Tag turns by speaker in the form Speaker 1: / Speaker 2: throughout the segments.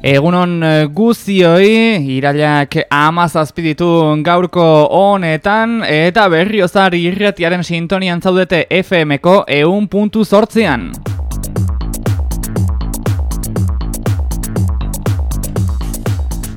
Speaker 1: Egunon eh, guzioi, irailak amazazpiditu gaurko honetan, eta berriozar irratiaren sintonian zaudete FM-ko eun puntu sortzean.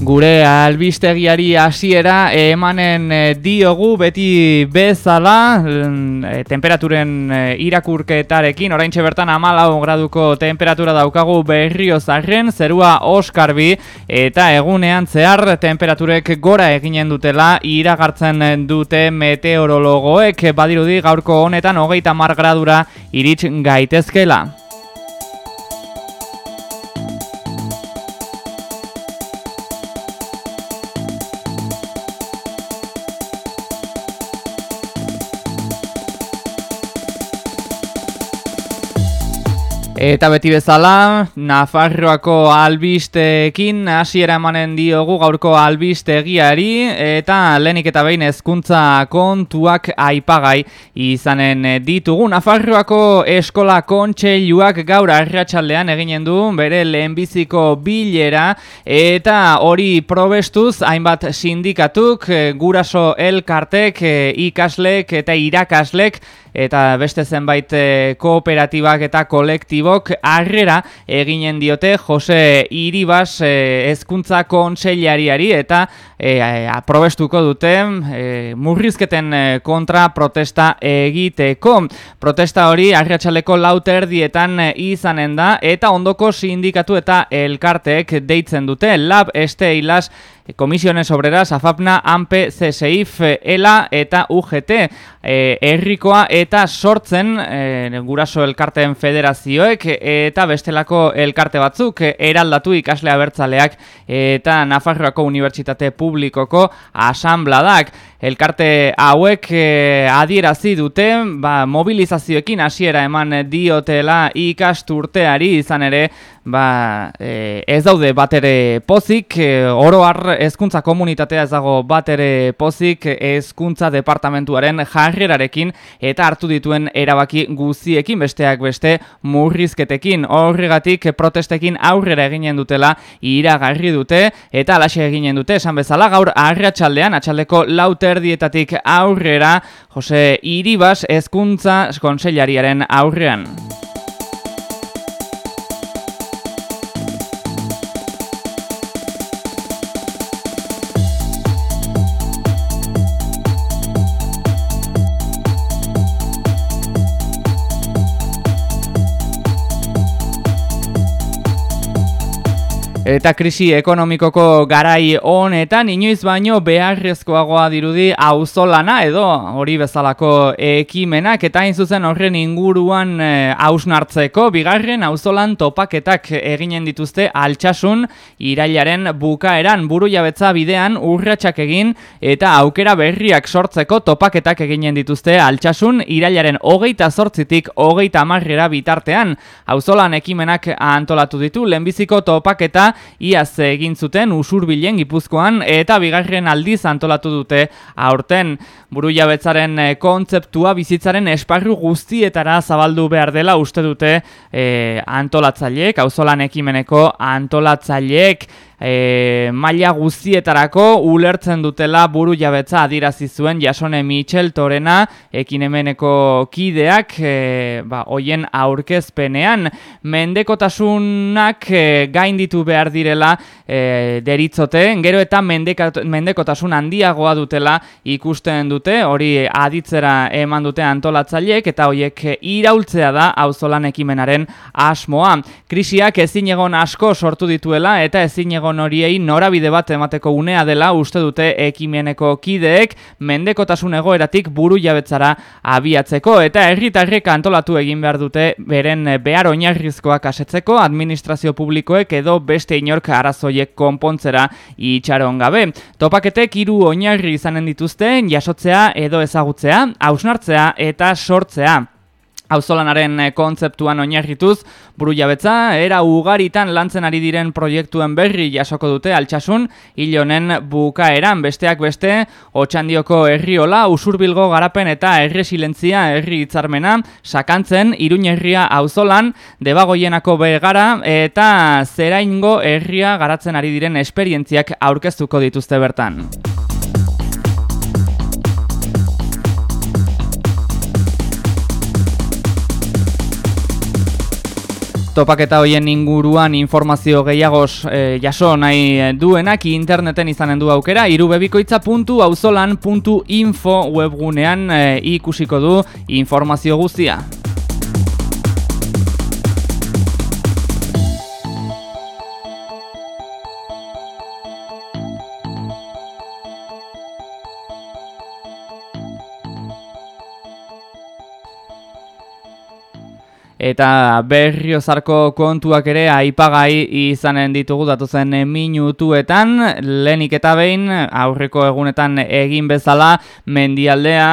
Speaker 1: Gure albistegiari hasiera emanen eh, diogu beti bezala e, temperaturen eh, irakurketarekin. Oraintxe bertan 14 graduko temperatura daukagu berrio zarren zerua oskarbi eta egunean zehar temperaturek gora eginen dutela iragartzen dute meteorologoek. Badirudi gaurko honetan hogeita mar gradura irits gaitezkela. Eta beti bezala, Nafarroako albisteekin hasiera emanen diogu gaurko albistegiari eta lehenik eta behin hezkuntza kontuak aipagai izanen ditugu. Nafarroako eskola kontseiluak gaur arratsaldean eginen du bere lehenbiziko bilera eta hori probestuz hainbat sindikatuk, guraso elkartek, ikaslek eta irakaslek eta beste zenbait eh, kooperatibak eta kolektibok harrera eginen diote Jose Iribas eh, hezkuntza kontseilariari eta e, aprobestuko dute murrizketen kontra protesta egiteko. Protesta hori arratsaleko lauter dietan izanen da eta ondoko sindikatu eta elkarteek deitzen dute. Lab este ilas Komisiones Obreras, AFAPNA, AMPE, CSIF, ELA eta UGT e, errikoa eta sortzen e, guraso elkarteen federazioek eta bestelako elkarte batzuk eraldatu ikaslea bertzaleak eta Nafarroako Unibertsitate Publikoko asambladak. Elkarte hauek e, adierazi dute ba, mobilizazioekin hasiera eman diotela ikasturteari izan ere ba, e, ez daude batere pozik, e, oro har ezkuntza komunitatea ez dago batere pozik ezkuntza departamentuaren jarrerarekin eta hartu dituen erabaki guziekin besteak beste murrizketekin horregatik protestekin aurrera eginen dutela iragarri dute eta alaxe eginen dute esan bezala gaur arratsaldean atxaldeko laute erdietatik aurrera Jose Iribas ezkuntza konseilariaren aurrean. Eta krisi ekonomikoko garai honetan inoiz baino beharrezkoagoa dirudi auzolana edo hori bezalako ekimenak. Eta hain zuzen horren inguruan e, hausnartzeko bigarren auzolan topaketak eginen dituzte altxasun irailaren bukaeran. Buru jabetza bidean urratsak egin eta aukera berriak sortzeko topaketak eginen dituzte altxasun irailaren hogeita sortzitik hogeita amarrera bitartean. Auzolan ekimenak antolatu ditu lehenbiziko topaketa iaz egin zuten usurbilen gipuzkoan eta bigarren aldiz antolatu dute aurten. Buru jabetzaren eh, kontzeptua bizitzaren esparru guztietara zabaldu behar dela uste dute e, antolatzaileek, auzolan ekimeneko antolatzaileek e, maila guztietarako ulertzen dutela buru jabetza adirazi zuen jasone Michel Torena ekinemeneko kideak e, ba, oien aurkezpenean. Mendekotasunak e, gain ditu behar direla e, deritzote, gero eta mendekotasun handiagoa dutela ikusten dute, hori aditzera eman dute antolatzaileek eta horiek iraultzea da auzolan ekimenaren asmoa. Krisiak ezin egon asko sortu dituela eta ezin egon egon horiei norabide bat emateko unea dela uste dute ekimeneko kideek mendekotasun egoeratik buru jabetzara abiatzeko eta herritarrek antolatu egin behar dute beren behar oinarrizkoak asetzeko administrazio publikoek edo beste inork arazoiek konpontzera itxaron gabe. Topaketek hiru oinarri izanen dituzte jasotzea edo ezagutzea, hausnartzea eta sortzea. Auzolanaren eh, kontzeptuan oinarrituz, buru jabetza, era ugaritan lantzen ari diren proiektuen berri jasoko dute altxasun, hilonen bukaeran besteak beste, otxandioko herriola, usurbilgo garapen eta erresilentzia herri hitzarmena, sakantzen, irun herria auzolan, debagoienako begara eta zeraingo herria garatzen ari diren esperientziak aurkeztuko dituzte bertan. Topaketa hoien inguruan informazio gehiagoz e, jaso nahi duenak interneten izanen du aukera irubebikoitza.auzolan.info webgunean e, ikusiko du informazio guztia. Eta berriozarko kontuak ere aipagai izanen ditugu datuzen minutuetan, lehenik eta behin aurreko egunetan egin bezala mendialdea,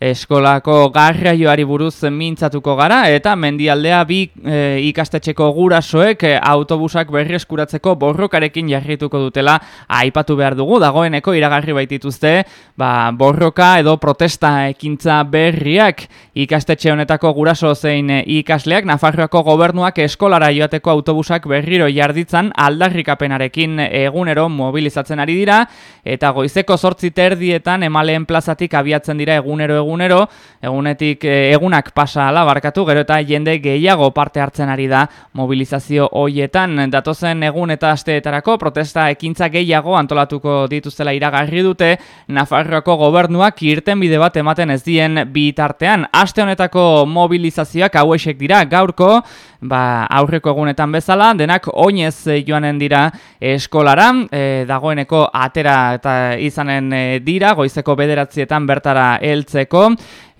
Speaker 1: eskolako garraioari buruz mintzatuko gara eta mendialdea bi e, ikastetxeko gurasoek e, autobusak berri eskuratzeko borrokarekin jarrituko dutela aipatu behar dugu. Dagoeneko iragarri baitituzte ba, borroka edo protesta ekintza berriak ikastetxe honetako guraso zein ikasleak Nafarroako gobernuak eskolara joateko autobusak berriro jarditzan aldarrikapenarekin egunero mobilizatzen ari dira eta goizeko sortzi terdietan emaleen plazatik abiatzen dira egunero egun egunero, egunetik eh, egunak pasa ala barkatu, gero eta jende gehiago parte hartzen ari da mobilizazio hoietan. Datozen egun eta asteetarako protesta ekintza gehiago antolatuko dituztela iragarri dute, Nafarroako gobernuak irten bide bat ematen ez dien bitartean. Aste honetako mobilizazioak hauesek dira gaurko, ba, aurreko egunetan bezala, denak oinez joanen dira eskolara, e, dagoeneko atera eta izanen dira, goizeko bederatzietan bertara heltzeko,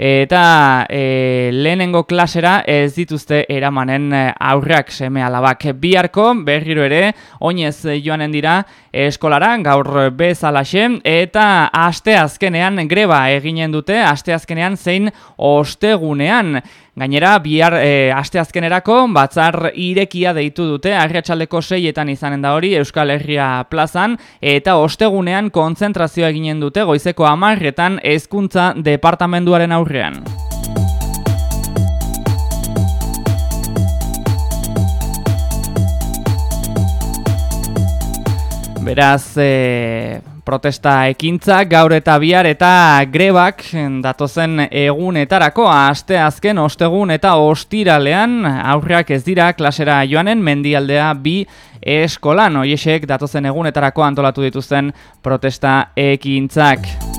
Speaker 1: eta e, lehenengo klasera ez dituzte eramanen e, aurrak seme alabak. Biharko berriro ere oinez joanen dira eskolara gaur bezalaxe eta aste azkenean greba eginen dute aste azkenean zein ostegunean Gainera, bihar e, aste azkenerako batzar irekia deitu dute Arriatxaldeko seietan izanen da hori Euskal Herria plazan eta ostegunean kontzentrazioa eginen dute goizeko amarretan hezkuntza departamenduaren aurrean. Beraz, e, protesta ekintza gaur eta bihar eta grebak datozen egunetarako aste azken ostegun eta ostiralean aurreak ez dira klasera joanen mendialdea bi eskolan oiesek datozen egunetarako antolatu dituzten protesta ekintzak.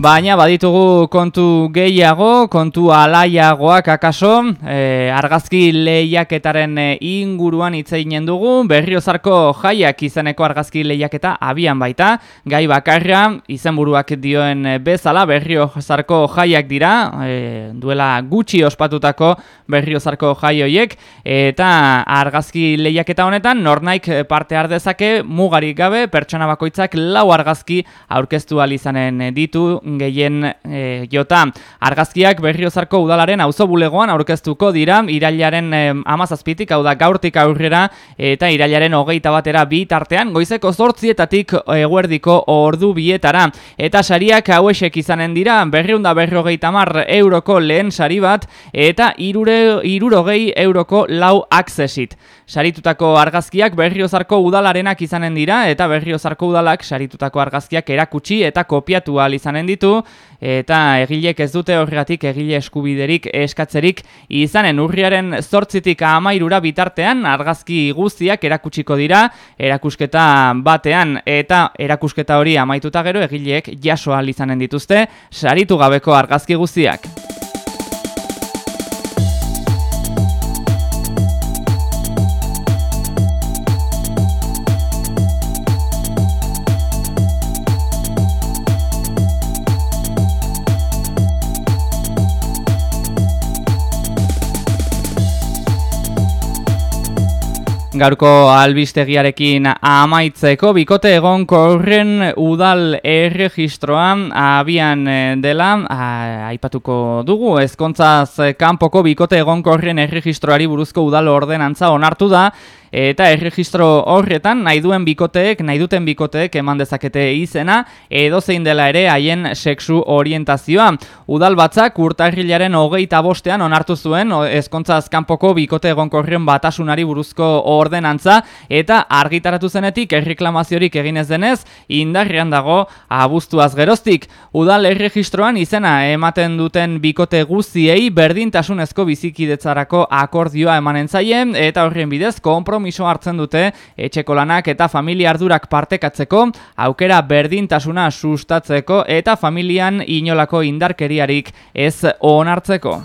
Speaker 1: Baina baditugu kontu gehiago, kontu alaiagoak akaso, e, argazki lehiaketaren e, inguruan itzeinen dugu, berriozarko jaiak izeneko argazki lehiaketa abian baita, gai bakarra, izenburuak dioen bezala, berriozarko jaiak dira, e, duela gutxi ospatutako berriozarko jaioiek, eta argazki lehiaketa honetan, nornaik parte ardezake, mugarik gabe, pertsona bakoitzak lau argazki aurkeztu alizanen ditu, gehien e, jota. Argazkiak berriozarko udalaren auzo bulegoan aurkeztuko dira, irailaren e, amazazpitik, hau da gaurtik aurrera, eta irailaren hogeita batera bi tartean, goizeko zortzietatik eguerdiko ordu bietara. Eta sariak hauesek izanen dira, berriunda berrogeita mar euroko lehen sari bat, eta irure, irurogei euroko lau aksesit. Saritutako argazkiak berriozarko udalarenak izanen dira, eta berriozarko udalak saritutako argazkiak erakutsi eta kopiatu izanen ditu, eta egilek ez dute horregatik egile eskubiderik eskatzerik izanen urriaren zortzitik amairura bitartean argazki guztiak erakutsiko dira erakusketa batean eta erakusketa hori amaituta gero egileek jasoa izanen dituzte saritu gabeko argazki guztiak. Gaurko albistegiarekin amaitzeko bikote egon korren udal erregistroan abian eh, dela aipatuko dugu ezkontzaz kanpoko bikote egon korren erregistroari buruzko udal ordenantza onartu da eta erregistro horretan nahi duen bikoteek, nahi duten bikoteek eman dezakete izena edo zein dela ere haien sexu orientazioa. Udal batzak urtarrilaren hogeita bostean onartu zuen ezkontza azkanpoko bikote egonkorren batasunari buruzko ordenantza eta argitaratu zenetik erreklamaziorik eginez denez indarrian dago abuztuaz geroztik. Udal erregistroan izena ematen duten bikote guztiei berdintasunezko bizikidetzarako akordioa emanen zaien eta horren bidez konpro konpromiso hartzen dute etxeko lanak eta familia ardurak partekatzeko, aukera berdintasuna sustatzeko eta familian inolako indarkeriarik ez onartzeko.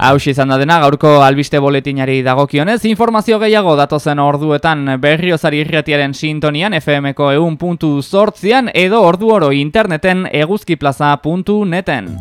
Speaker 1: Hau izan da dena gaurko albiste boletinari dagokionez, informazio gehiago datozen orduetan berriozari irretiaren sintonian FMko eun puntu edo ordu oro interneten eguzkiplaza.neten.